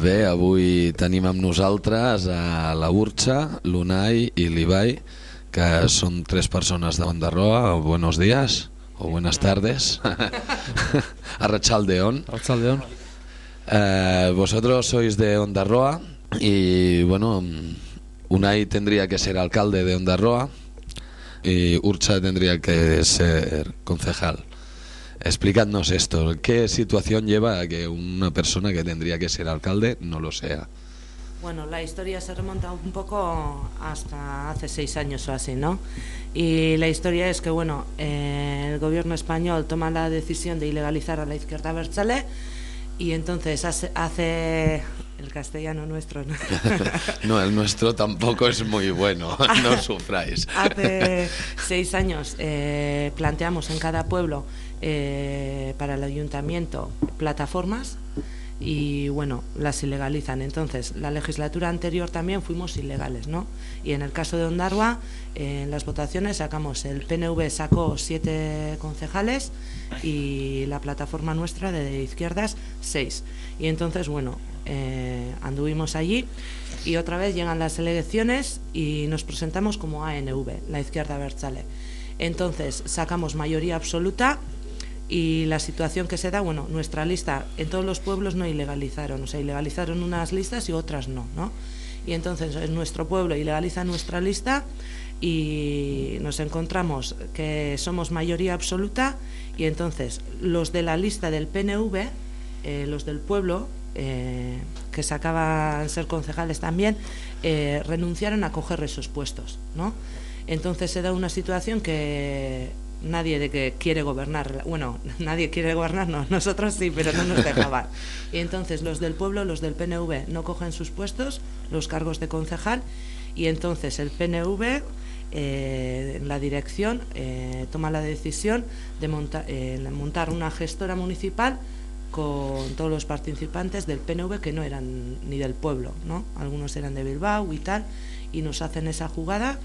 Bé, avui tenim amb nosaltres a la Urxa, l'Unai i l'Ibai, que són tres persones de Bandarroa. Buenos días o buenas tardes. a Rachaldeón. Archaldeón. Eh, vosotros sois de Ondarroa y bueno, Unai tendría que ser alcalde de Ondarroa y Urcha tendría que ser concejal. Explicadnos esto, ¿qué situación lleva a que una persona que tendría que ser alcalde no lo sea? Bueno, la historia se remonta un poco hasta hace seis años o así, ¿no? Y la historia es que, bueno, eh, el gobierno español toma la decisión de ilegalizar a la izquierda Berchale y entonces hace, hace el castellano nuestro, ¿no? no, el nuestro tampoco es muy bueno, no sufráis. hace seis años eh, planteamos en cada pueblo eh, para el ayuntamiento plataformas y bueno, las ilegalizan. Entonces, la legislatura anterior también fuimos ilegales, ¿no? Y en el caso de Ondarroa, eh, en las votaciones sacamos, el PNV sacó siete concejales y la plataforma nuestra de izquierdas seis. Y entonces, bueno, eh, anduvimos allí y otra vez llegan las elecciones y nos presentamos como ANV, la izquierda Berchale. Entonces, sacamos mayoría absoluta y la situación que se da, bueno, nuestra lista en todos los pueblos no ilegalizaron, o sea, ilegalizaron unas listas y otras no, ¿no? Y entonces en nuestro pueblo ilegaliza nuestra lista y nos encontramos que somos mayoría absoluta y entonces los de la lista del PNV, eh, los del pueblo, eh, que se acaban ser concejales también, eh, renunciaron a coger esos puestos, ¿no? Entonces se da una situación que nadie de que quiere gobernar, bueno, nadie quiere gobernar, no, nosotros sí, pero no nos dejaban. Y entonces los del pueblo, los del PNV, no cogen sus puestos, los cargos de concejal, y entonces el PNV, eh, la dirección, eh, toma la decisión de monta, eh, montar una gestora municipal con todos los participantes del PNV que no eran ni del pueblo, ¿no? Algunos eran de Bilbao y tal, y nos hacen esa jugada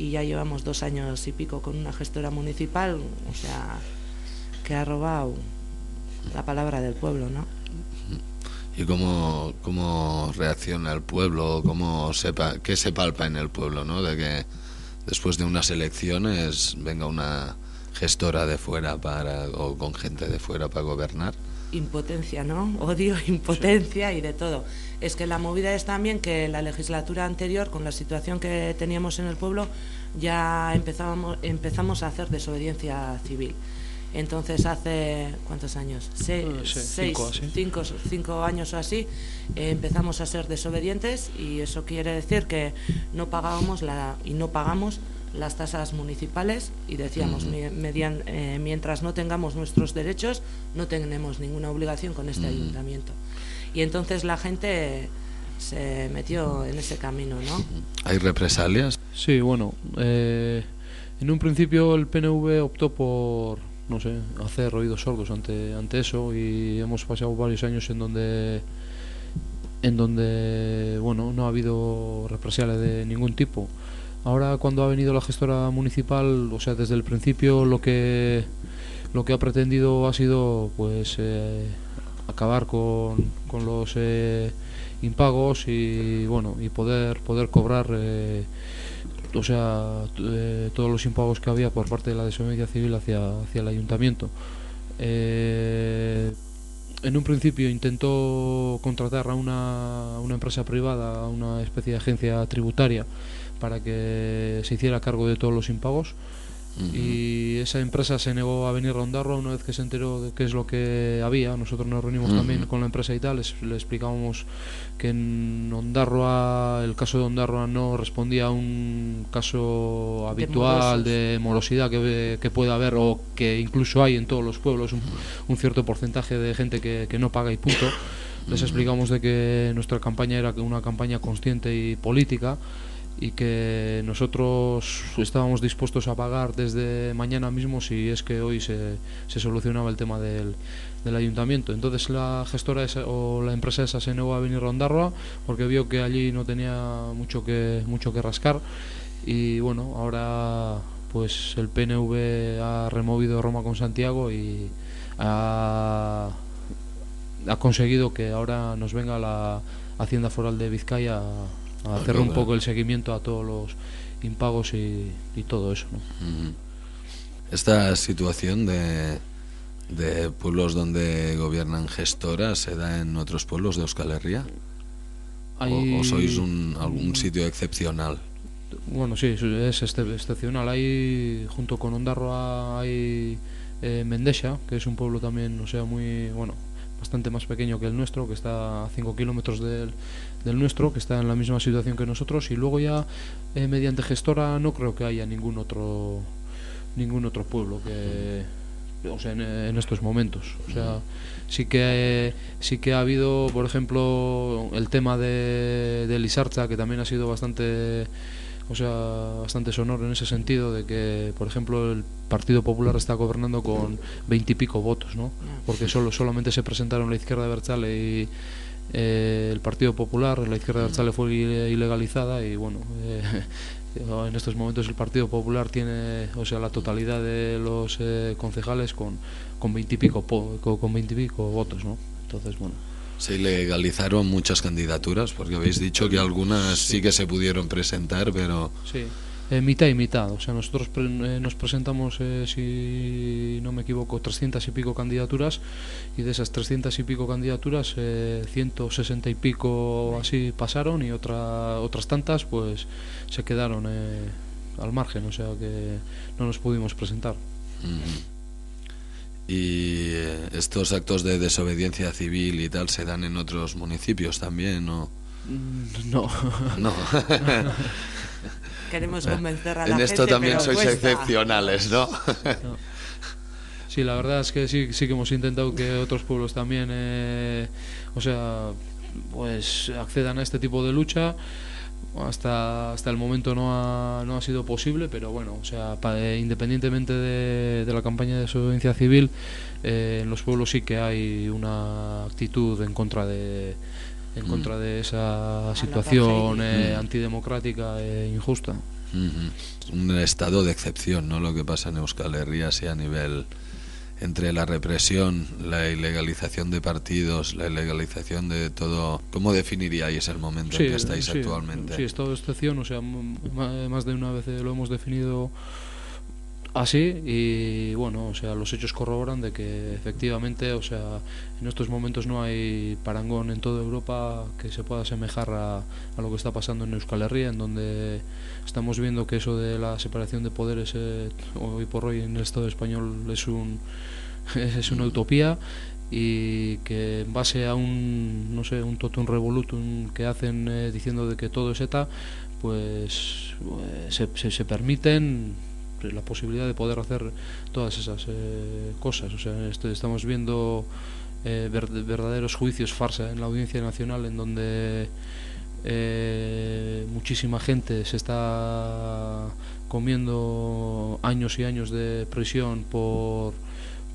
y ya llevamos dos años y pico con una gestora municipal, o sea, que ha robado la palabra del pueblo, ¿no? ¿Y cómo, cómo reacciona el pueblo? ¿Cómo sepa, ¿Qué se palpa en el pueblo, no? De que después de unas elecciones venga una gestora de fuera para o con gente de fuera para gobernar. Impotencia, ¿no? Odio, impotencia y de todo. Es que la movida es también que la legislatura anterior, con la situación que teníamos en el pueblo, ya empezábamos, empezamos a hacer desobediencia civil. Entonces hace, ¿cuántos años? Se, sí, seis, cinco, cinco años o así, eh, empezamos a ser desobedientes y eso quiere decir que no pagábamos la, y no pagamos las tasas municipales y decíamos, median- eh, mientras no tengamos nuestros derechos, no tenemos ninguna obligación con este ayuntamiento. Y entonces la gente se metió en ese camino, ¿no? ¿Hay represalias? Sí, bueno, eh, en un principio el PNV optó por, no sé, hacer oídos sordos ante, ante eso y hemos pasado varios años en donde, en donde, bueno, no ha habido represalias de ningún tipo. Ahora cuando ha venido la gestora municipal, o sea, desde el principio lo que, lo que ha pretendido ha sido, pues, eh, acabar con, con los eh, impagos y, bueno, y poder, poder cobrar... eh, o sea, todos los impagos que había por parte de la desobediencia civil hacia, hacia el ayuntamiento. En un principio intentó contratar a una, una empresa privada, a una especie de agencia tributaria, para que se hiciera cargo de todos los impagos. Y esa empresa se negó a venir a Ondarroa una vez que se enteró de qué es lo que había. Nosotros nos reunimos también con la empresa y tal, les, le explicábamos que en Ondarroa, el caso de Ondarroa no respondía a un caso habitual morosos. de morosidad que, que pueda haber o que incluso hay en todos los pueblos, un, un cierto porcentaje de gente que, que no paga y punto. Les explicamos de que nuestra campaña era una campaña consciente y política y que nosotros estábamos dispuestos a pagar desde mañana mismo si es que hoy se, se solucionaba el tema del, del ayuntamiento. Entonces la gestora esa, o la empresa esa se negó a venir a Ondarroa porque vio que allí no tenía mucho que, mucho que rascar y bueno, ahora pues el PNV ha removido Roma con Santiago y ha ha conseguido que ahora nos venga la Hacienda Foral de Vizcaya a, a hacer un poco el seguimiento a todos los impagos y, y todo eso. ¿no? Esta situación de, de pueblos donde gobiernan gestoras se da en otros pueblos de Euskal Herria? Hay- ¿O, o sois un, algún sitio excepcional? Bueno, sí, es este- excepcional. Hay, junto con Ondarroa, hay eh, Mendexa, que es un pueblo también, o sea, muy, bueno, bastante más pequeño que el nuestro, que está a 5 kilómetros del, del nuestro, que está en la misma situación que nosotros. Y luego ya, eh, mediante gestora, no creo que haya ningún otro, ningún otro pueblo que, o sea, en, en estos momentos. O sea, sí que sí que ha habido, por ejemplo, el tema de, de Lisarcha, que también ha sido bastante o sea, bastante sonoro en ese sentido de que, por ejemplo, el Partido Popular está gobernando con veintipico votos, ¿no? Porque solo solamente se presentaron la izquierda de Berchale y eh, el Partido Popular, la izquierda de Berchale fue ile- ilegalizada y bueno, eh, en estos momentos el Partido Popular tiene, o sea, la totalidad de los eh, concejales con con veintipico con veintipico votos, ¿no? Entonces, bueno. Se ilegalizaron muchas candidaturas, porque habéis dicho que algunas sí que se pudieron presentar, pero Sí, eh, mitad y mitad. O sea, nosotros pre- eh, nos presentamos, eh, si no me equivoco, 300 y pico candidaturas y de esas 300 y pico candidaturas, eh, 160 y pico así pasaron y otra, otras tantas pues se quedaron eh, al margen, o sea que no nos pudimos presentar. Y eh, estos actos de desobediencia civil y tal se dan en otros municipios también, ¿no? Mm, No. No. Queremos convencer a la en esto gente, también pero sois cuesta. excepcionales, ¿no? Sí, la verdad es que sí, sí que hemos intentado que otros pueblos también, eh, o sea, pues accedan a este tipo de lucha. Hasta, hasta el momento no ha, no ha sido posible, pero bueno, o sea, pa- eh, independientemente de, de la campaña de desobediencia civil, eh, en los pueblos sí que hay una actitud en contra de en contra de esa situación eh, Mm. antidemocrática e injusta. Ujú. Un estado de excepción, ¿no? Lo que pasa en Euskal Herria, sí, a nivel entre la represión, la ilegalización de partidos, la ilegalización de todo. ¿Cómo definiríais el momento en que estáis sí, actualmente? Sí, estado de excepción, o sea, más de una vez lo hemos definido así y bueno, o sea, los hechos corroboran de que efectivamente, o sea, en estos momentos no hay parangón en toda Europa que se pueda asemejar a, lo que está pasando en Euskal Herria, en donde estamos viendo que eso de la separación de poderes eh, hoy por hoy en el Estado español es un es una utopía y que en base a un no sé un totum revolutum que hacen eh, diciendo de que todo es ETA pues se, se, se permiten la posibilidad de poder hacer todas esas eh, cosas. O sea este- estamos viendo eh, ver- verdaderos juicios farsa en la audiencia nacional en donde eh, muchísima gente se está comiendo años y años de prisión por,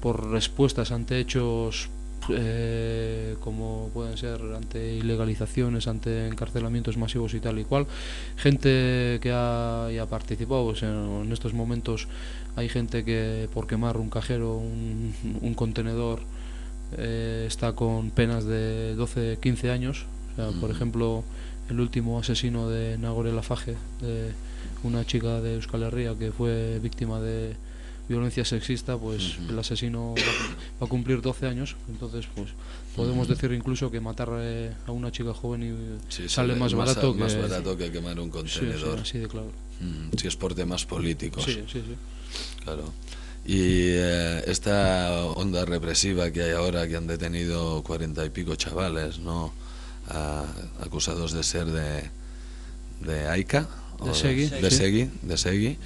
por respuestas ante hechos eh, como pueden ser ante ilegalizaciones, ante encarcelamientos masivos y tal y cual. Gente que ha, ya participado, o sea, en estos momentos hay gente que por quemar un cajero, un, un contenedor, eh, está con penas de 12, 15 años. O sea, por Mm. ejemplo, el último asesino de Nagore Lafaje, de una chica de Euskal Herria que fue víctima de violencia sexista, pues el asesino va, a cumplir 12 años. Entonces, pues podemos decir incluso que matar eh, a una chica joven y Sí, sale más a- barato más que barato que quemar un Sí, sí, contenedor. así de claro. Mm, si es por temas políticos. Sí, sí, sí. Claro. Y eh, esta onda represiva que hay ahora, que han detenido cuarenta y pico chavales, ¿no? Ah, acusados de ser de, de AICA. De Segui, De sí. Segui, de Segui.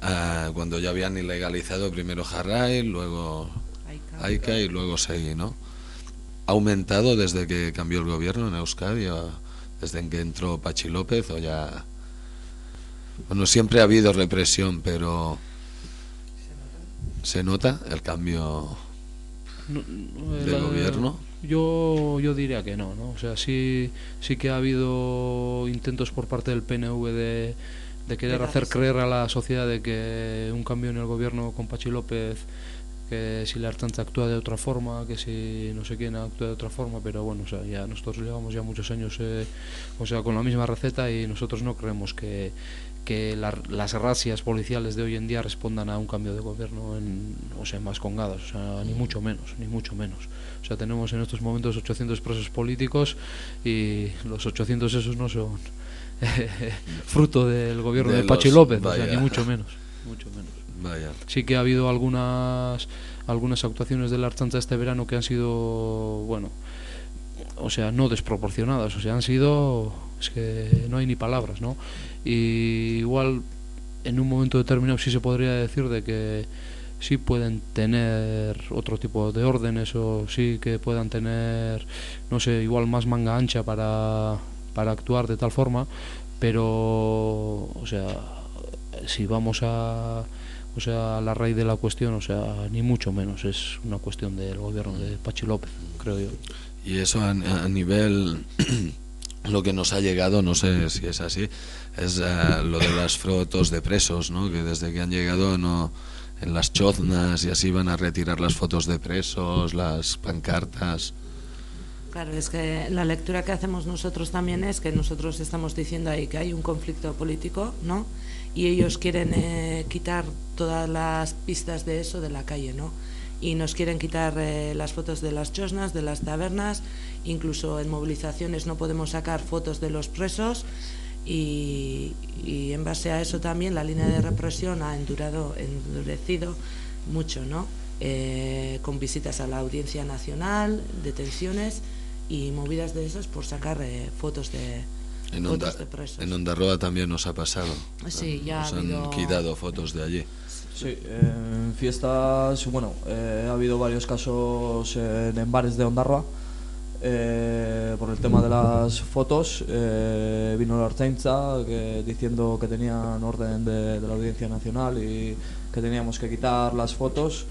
Ah, cuando ya habían ilegalizado primero Jarray, luego. AICA y luego Segui, ¿no? ¿Ha aumentado desde que cambió el gobierno en Euskadi, o desde que entró Pachi López, o ya...? Bueno, siempre ha habido represión, pero... ¿Se nota el cambio No, la- gobierno? Yo, yo diría que no, ¿no? O sea, sí, sí que ha habido intentos por parte del PNV de, de querer hacer creer a la sociedad de que un cambio en el gobierno con Pachi López que si la Artanza actúa de otra forma, que si no sé quién actúa de otra forma, pero bueno, o sea, ya nosotros llevamos ya muchos años, eh, o sea, con la misma receta y nosotros no creemos que, que las racias policiales de hoy en día respondan a un cambio de gobierno en, o sea, más congadas, o sea, ni mucho menos, ni mucho menos. O sea, tenemos en estos momentos 800 presos políticos y los 800 esos no son fruto del gobierno de, Pachi López, o sea, ni mucho menos, mucho menos. Sí que ha habido algunas algunas actuaciones de la Archancha este verano que han sido, bueno, o sea, no desproporcionadas, o sea, han sido, es que no hay ni palabras, ¿no? Y igual en un momento determinado sí se podría decir de que sí pueden tener otro tipo de órdenes o sí que puedan tener, no sé, igual más manga ancha para, para actuar de tal forma, pero, o sea, si vamos a o sea, la raíz de la cuestión, o sea, ni mucho menos, es una cuestión del gobierno de Pachi López, creo yo. Y eso a, nivel, lo que nos ha llegado, no sé si es así, es eh, lo de las fotos de presos, ¿no? Que desde que han llegado no en las choznas y así van a retirar las fotos de presos, las pancartas. Claro, es que la lectura que hacemos nosotros también es que nosotros estamos diciendo ahí que hay un conflicto político, ¿no? Y ellos quieren eh, quitar todas las pistas de eso de la calle, ¿no? Y nos quieren quitar eh, las fotos de las chosnas, de las tabernas, incluso en movilizaciones no podemos sacar fotos de los presos y, en base a eso también la línea de represión ha endurecido mucho, ¿no? Eh, con visitas a la Audiencia Nacional, detenciones y movidas de esas por sacar eh, fotos de en Onda, fotos de presos. En Ondarroa también nos ha pasado. Sí, ya nos ha han quitado fotos de allí. Sí, en fiestas, bueno, eh, ha habido varios casos en, bares de Ondarroa. Eh, por el tema de las fotos, vino la que, diciendo que tenían orden de, de la Audiencia Nacional y que teníamos que quitar las fotos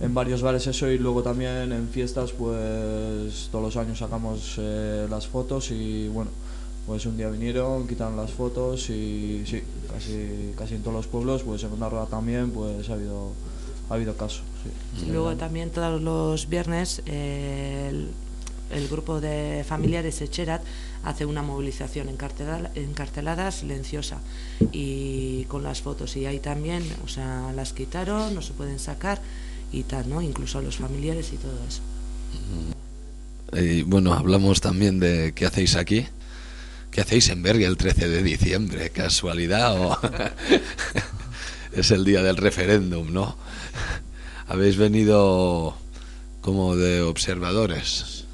en varios bares eso y luego también en fiestas pues todos los años sacamos eh, las fotos y bueno pues un día vinieron quitaron las fotos y sí casi casi en todos los pueblos pues en una rueda también pues ha habido ha habido casos sí. luego también todos los viernes el, grupo de familiares Echerat hace una movilización encartelada, encartelada silenciosa y con las fotos y ahí también o sea las quitaron no se pueden sacar y tal, ¿no? Incluso a los familiares y todo eso. Y bueno, hablamos también de qué hacéis aquí. ¿Qué hacéis en Berga el 13 de diciembre? ¿Casualidad o es el día del referéndum, no? ¿Habéis venido como de observadores?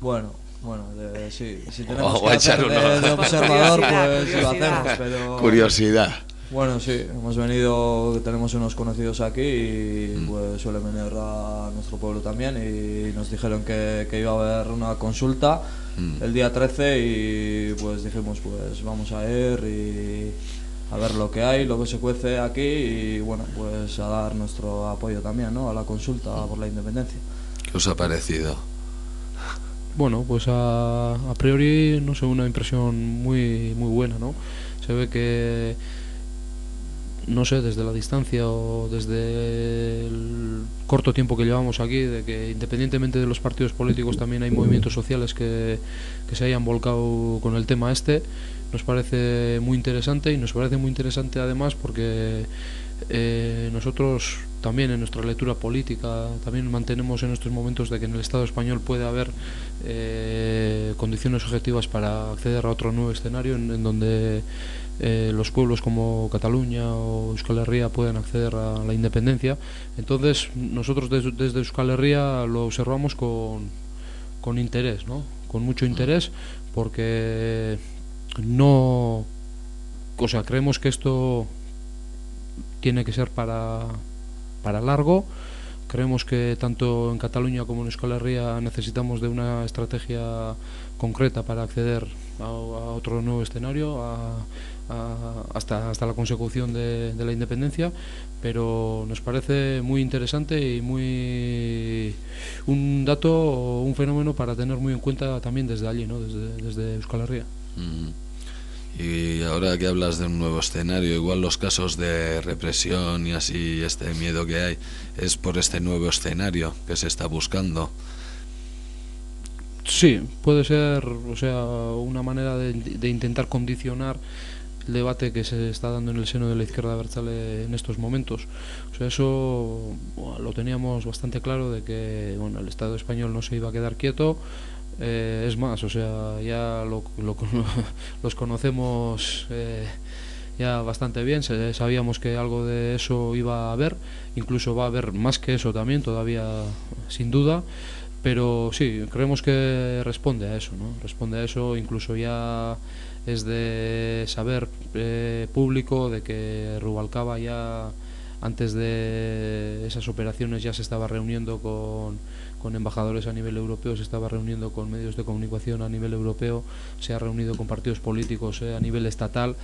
Bueno, bueno, sí, si tenemos que hacer de, observador, pues lo hacemos, pero... Curiosidad. Bueno, sí, hemos venido, tenemos unos conocidos aquí y mm. pues suelen venir a nuestro pueblo también y nos dijeron que, iba a haber una consulta mm. el día 13 y pues dijimos pues vamos a ir y a ver lo que hay, lo que se cuece aquí y bueno, pues a dar nuestro apoyo también ¿no? a la consulta por la independencia. ¿Qué os ha parecido? Bueno, pues a, a priori no sé, una impresión muy, muy buena, ¿no? Se ve que no sé, desde la distancia o desde el corto tiempo que llevamos aquí, de que independientemente de los partidos políticos también hay movimientos sociales que, que se hayan volcado con el tema este, nos parece muy interesante y nos parece muy interesante además porque eh, nosotros también en nuestra lectura política también mantenemos en estos momentos de que en el Estado español puede haber eh, condiciones objetivas para acceder a otro nuevo escenario en donde eh, los pueblos como Cataluña o Euskal Herria pueden acceder a la independencia. Entonces, nosotros desde, desde Euskal Herria lo observamos con, con interés, ¿no? con mucho interés, porque no. O sea, creemos que esto tiene que ser para, para largo. Creemos que tanto en Cataluña como en Euskal Herria necesitamos de una estrategia concreta para acceder a, otro nuevo escenario, a, hasta, hasta la consecución de, la independencia, pero nos parece muy interesante y muy un dato un fenómeno para tener muy en cuenta también desde allí, ¿no? desde, desde Euskal Herria. Y ahora que hablas de un nuevo escenario, igual los casos de represión y así, este miedo que hay, es por este nuevo escenario que se está buscando. Sí, puede ser, o sea, una manera de, intentar condicionar el debate que se está dando en el seno de la izquierda Berchale en estos momentos. O sea, eso lo teníamos bastante claro de que bueno, el Estado español no se iba a quedar quieto. Eh, es más, o sea, ya lo, lo, los conocemos eh, ya bastante bien, sabíamos que algo de eso iba a haber, incluso va a haber más que eso también, todavía sin duda. Pero sí, creemos que responde a eso, ¿no? Responde a eso, incluso ya es de saber eh, público de que Rubalcaba ya antes de esas operaciones ya se estaba reuniendo con, con, embajadores a nivel europeo, se estaba reuniendo con medios de comunicación a nivel europeo, se ha reunido con partidos políticos eh, a nivel estatal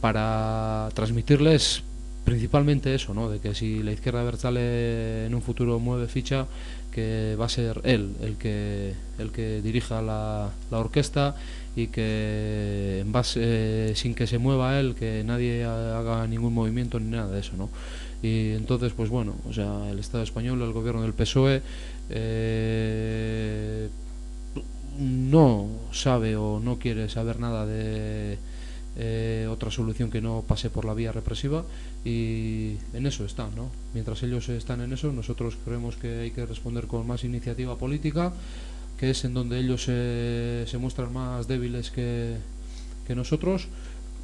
para transmitirles principalmente eso, ¿no? de que si la izquierda Bertale en un futuro mueve ficha, que va a ser él el que, el que dirija la, la orquesta y que en base, eh, sin que se mueva él, que nadie haga ningún movimiento ni nada de eso, ¿no? Y entonces, pues bueno, o sea, el Estado español, el gobierno del PSOE, eh, no sabe o no quiere saber nada de eh, otra solución que no pase por la vía represiva y en eso están, ¿no? Mientras ellos están en eso, nosotros creemos que hay que responder con más iniciativa política que es en donde ellos se, se muestran más débiles que, que nosotros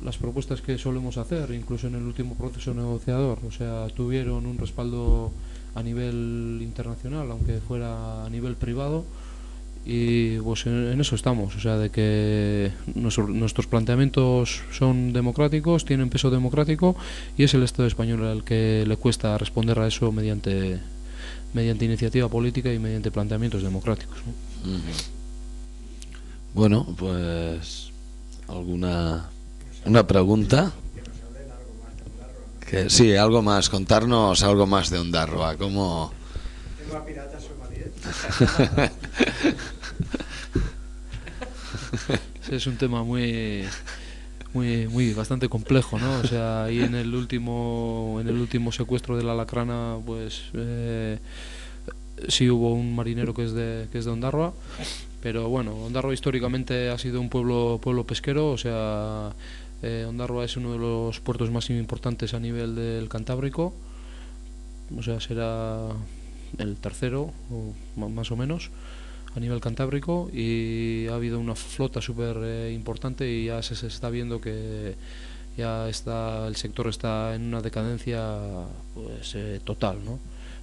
las propuestas que solemos hacer, incluso en el último proceso negociador, o sea, tuvieron un respaldo a nivel internacional, aunque fuera a nivel privado, y pues en, en eso estamos, o sea, de que nuestro, nuestros planteamientos son democráticos, tienen peso democrático, y es el Estado español al que le cuesta responder a eso mediante mediante iniciativa política y mediante planteamientos democráticos. ¿no? Uh -huh. Bueno, pues alguna una pregunta. Que sí, algo más, contarnos algo más de Ondarroa, cómo. Sí, es un tema muy muy muy bastante complejo, ¿no? O sea, ahí en el último en el último secuestro de la lacrana, pues eh, sí hubo un marinero que es de que es de Ondarroa, pero bueno, Ondarroa históricamente ha sido un pueblo pueblo pesquero, o sea, eh, Ondarroa es uno de los puertos más importantes a nivel del Cantábrico, o sea, será el tercero más o menos a nivel cantábrico. Y ha habido una flota súper eh, importante y ya se, está viendo que ya está el sector está en una decadencia pues eh, total no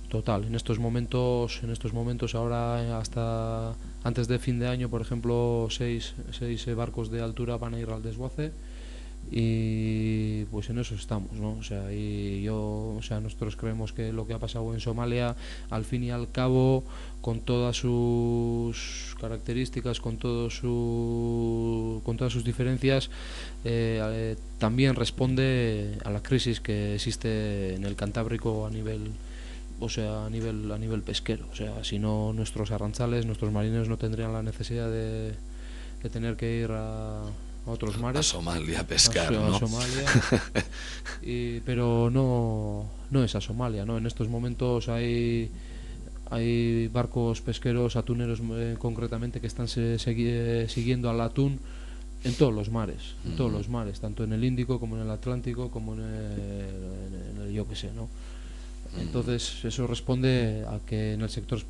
total. En estos momentos en estos momentos ahora hasta antes de fin de año por ejemplo seis, seis barcos de altura van a ir al desguace y pues en eso estamos ¿no? o sea y yo o sea nosotros creemos que lo que ha pasado en Somalia al fin y al cabo con todas sus características con todo su con todas sus diferencias eh, también responde a la crisis que existe en el Cantábrico a nivel o sea a nivel a nivel pesquero o sea si no nuestros arranzales nuestros marineros no tendrían la necesidad de, de tener que ir a otros mares. A Somalia a pescar, a, ¿no? a Somalia. y, pero no, no es a Somalia, ¿no? En estos momentos hay hay barcos pesqueros, atuneros eh, concretamente, que están se, se, siguiendo al atún en todos los mares, en uh -huh. todos los mares, tanto en el Índico como en el Atlántico, como en el, en el yo que sé, ¿no? Entonces eso responde a que en el sector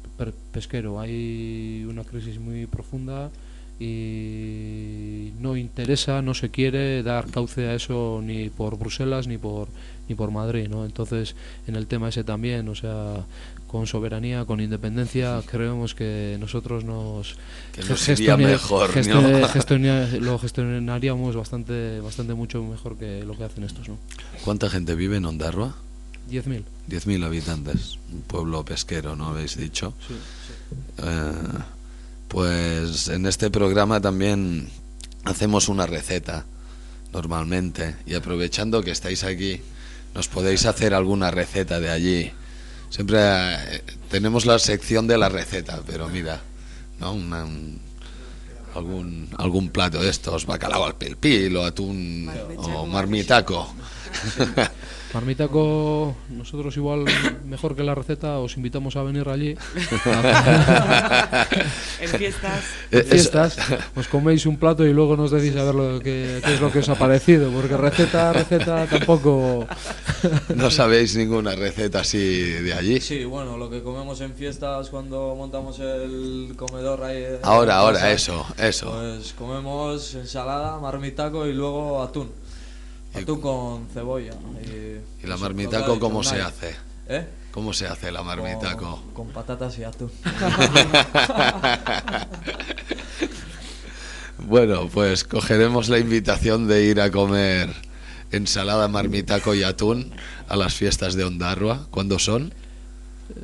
pesquero hay una crisis muy profunda y no interesa, no se quiere dar cauce a eso ni por Bruselas ni por ni por Madrid, ¿no? Entonces, en el tema ese también, o sea, con soberanía, con independencia, creemos que nosotros nos que nos sería mejor, ¿no? lo gestionaríamos bastante bastante mucho mejor que lo que hacen estos, ¿no? ¿Cuánta gente vive en Ondarroa? 10.000. 10.000 habitantes, un pueblo pesquero, ¿no habéis dicho? Sí, sí. Eh, pues en este programa también hacemos una receta normalmente y aprovechando que estáis aquí nos podéis hacer alguna receta de allí siempre eh, tenemos la sección de la receta pero mira no una, un, algún algún plato de estos, bacalao al pil pil o atún o marmitaco. Marmitaco, nosotros igual, mejor que la receta, os invitamos a venir allí. En fiestas. Eh, En fiestas, os coméis un plato y luego nos decís a ver lo que, qué es lo que os ha parecido, porque receta, receta tampoco... No sabéis ninguna receta así de allí. Sí, bueno, lo que comemos en fiestas cuando montamos el comedor ahí. en Ahora, ahora, casa, eso, eso. Pues comemos ensalada, marmitaco y luego atún. Atún con cebolla. Y, ¿Y la marmitaco cómo se hace? ¿Eh? ¿Cómo se hace la marmitaco? Con, con patatas y atún. Bueno, pues cogeremos la invitación de ir a comer ensalada, marmitaco y atún a las fiestas de Ondarroa. ¿Cuándo son?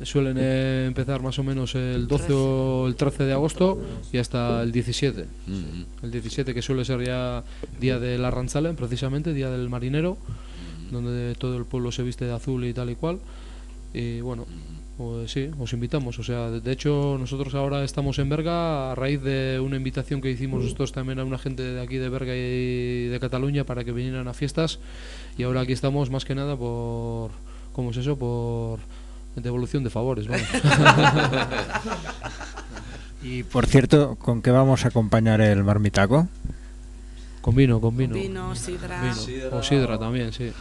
Suelen eh, empezar más o menos el 12 o el 13 de agosto y hasta el 17. Mm, El 17 que suele ser ya día del Arrantzalen, precisamente, día del marinero, donde todo el pueblo se viste de azul y tal y cual. Y bueno, pues sí, os invitamos. O sea, de- de hecho, nosotros ahora estamos en Berga a raíz de una invitación que hicimos nosotros también a una gente de aquí de Berga y de Cataluña para que vinieran a fiestas. Y ahora aquí estamos más que nada por. ¿Cómo es eso? Por devolución de favores. vamos. Y por cierto, ¿con qué vamos a acompañar el marmitaco? con vino, con vino. Vino, sidra. Vino. Sidra. O sidra también, sí.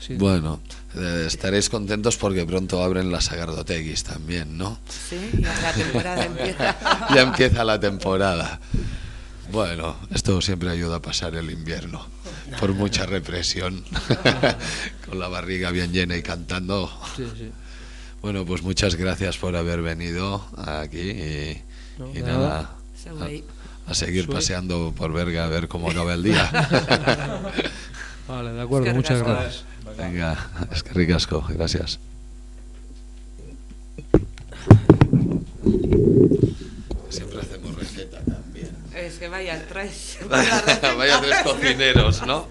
Sí. Bueno, eh, estaréis contentos porque pronto abren las agardoteguis también, ¿no? Sí, la temporada empieza. Ya empieza la temporada. Bueno, esto siempre ayuda a pasar el invierno. Por mucha represión. Con la barriga bien llena y cantando. Sí, sí. Bueno, pues muchas gracias por haber venido aquí y, No, y de nada, a seguir paseando por Berga a ver cómo acaba el día. Vale, de acuerdo, Es que muchas gracias. Venga, es que ricasco, gracias. Que vaya tres. Vaya tres cocineros, ¿no?